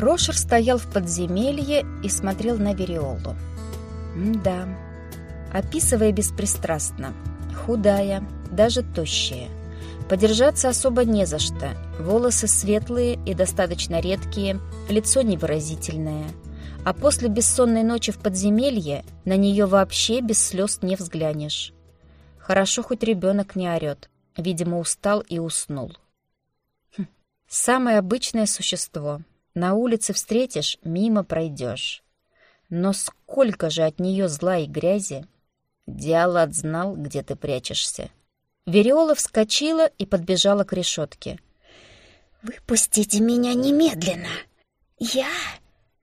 Рошер стоял в подземелье и смотрел на Вериолу. да, описывая беспристрастно, худая, даже тощая. Подержаться особо не за что. Волосы светлые и достаточно редкие, лицо невыразительное. А после бессонной ночи в подземелье на нее вообще без слез не взглянешь. Хорошо, хоть ребенок не орет. Видимо, устал и уснул. Хм. Самое обычное существо — на улице встретишь, мимо пройдешь. Но сколько же от нее зла и грязи! Диалат знал, где ты прячешься. Вериола вскочила и подбежала к решетке. «Выпустите меня немедленно! Я...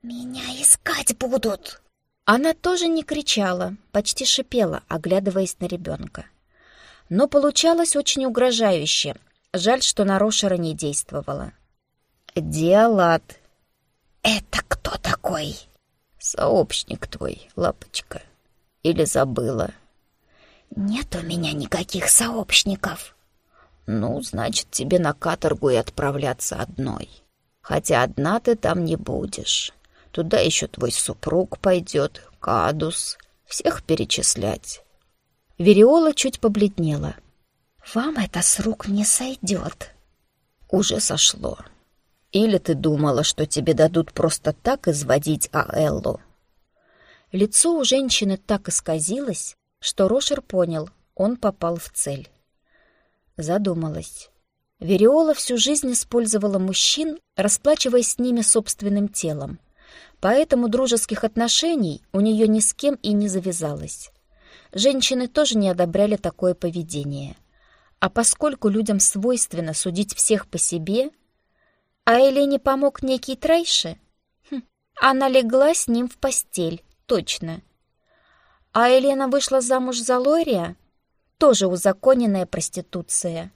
Меня искать будут!» Она тоже не кричала, почти шипела, оглядываясь на ребенка. Но получалось очень угрожающе. Жаль, что на Рошера не действовала. «Диалат, «Это кто такой?» «Сообщник твой, лапочка. Или забыла?» «Нет у меня никаких сообщников». «Ну, значит, тебе на каторгу и отправляться одной. Хотя одна ты там не будешь. Туда еще твой супруг пойдет, Кадус. Всех перечислять». Вериола чуть побледнела. «Вам это с рук не сойдет». «Уже сошло. Или ты думала, что тебе дадут просто так изводить Аэллу?» Лицо у женщины так исказилось, что Рошер понял, он попал в цель. Задумалась. Вериола всю жизнь использовала мужчин, расплачиваясь с ними собственным телом. Поэтому дружеских отношений у нее ни с кем и не завязалось. Женщины тоже не одобряли такое поведение. А поскольку людям свойственно судить всех по себе, а Елене помог некий Трайши? Хм, она легла с ним в постель, точно. А Елена вышла замуж за Лория? Тоже узаконенная проституция.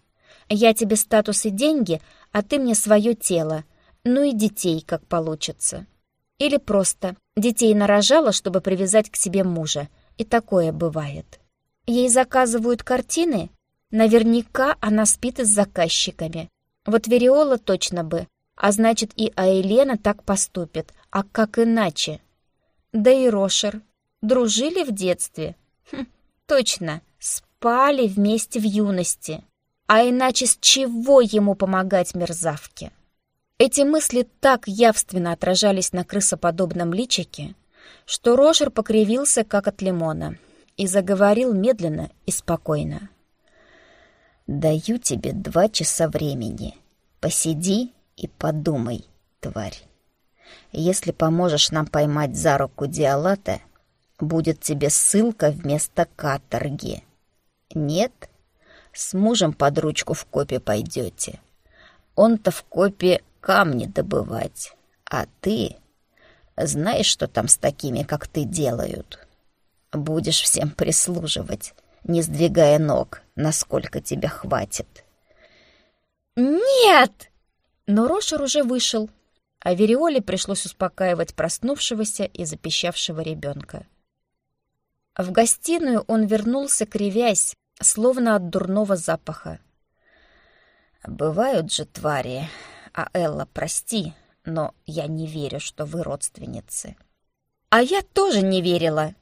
Я тебе статус и деньги, а ты мне свое тело. Ну и детей, как получится. Или просто детей нарожала, чтобы привязать к себе мужа. И такое бывает. Ей заказывают картины? Наверняка она спит с заказчиками. Вот Вериола точно бы. А значит, и Аэлена так поступит. А как иначе? Да и Рошер. Дружили в детстве? Хм, точно, спали вместе в юности. А иначе с чего ему помогать мерзавке? Эти мысли так явственно отражались на крысоподобном личике, что Рошер покривился, как от лимона, и заговорил медленно и спокойно. «Даю тебе два часа времени. Посиди и подумай, тварь. Если поможешь нам поймать за руку Диалата, будет тебе ссылка вместо каторги. Нет? С мужем под ручку в копе пойдете. Он-то в копе камни добывать, а ты... Знаешь, что там с такими, как ты, делают? Будешь всем прислуживать, не сдвигая ног, насколько тебя хватит. «Нет!» Но Рошер уже вышел, а Вериоле пришлось успокаивать проснувшегося и запищавшего ребенка. В гостиную он вернулся, кривясь, словно от дурного запаха. «Бывают же твари, а Элла, прости, но я не верю, что вы родственницы». «А я тоже не верила!»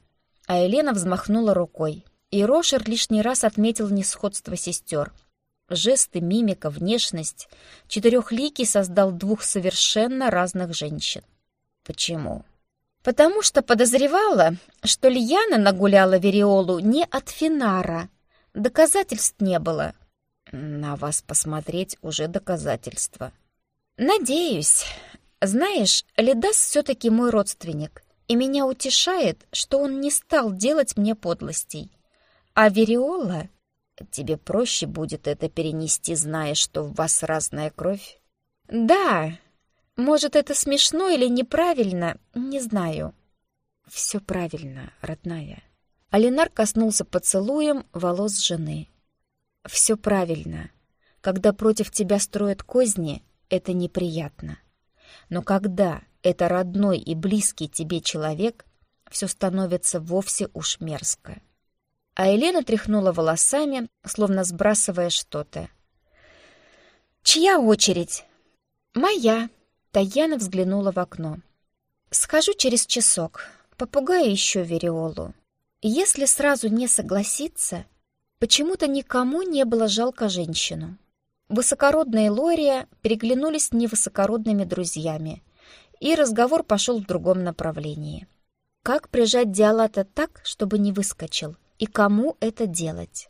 А Елена взмахнула рукой, и Рошер лишний раз отметил несходство сестер, Жесты, мимика, внешность. Четырехликий создал двух совершенно разных женщин. Почему? Потому что подозревала, что Льяна нагуляла Вериолу не от Финара. Доказательств не было. На вас посмотреть уже доказательства. Надеюсь. Знаешь, Лидас все-таки мой родственник, и меня утешает, что он не стал делать мне подлостей. А Вериола Тебе проще будет это перенести, зная, что в вас разная кровь? Да. Может, это смешно или неправильно, не знаю. Все правильно, родная. Алинар коснулся поцелуем волос жены. Все правильно. Когда против тебя строят козни, это неприятно. Но когда это родной и близкий тебе человек, все становится вовсе уж мерзко. А Елена тряхнула волосами, словно сбрасывая что-то. «Чья очередь?» «Моя», — Таяна взглянула в окно. «Схожу через часок, попугаю еще Вериолу. Если сразу не согласиться, почему-то никому не было жалко женщину. Высокородные Лория переглянулись с невысокородными друзьями, и разговор пошел в другом направлении. Как прижать Диалата так, чтобы не выскочил, и кому это делать?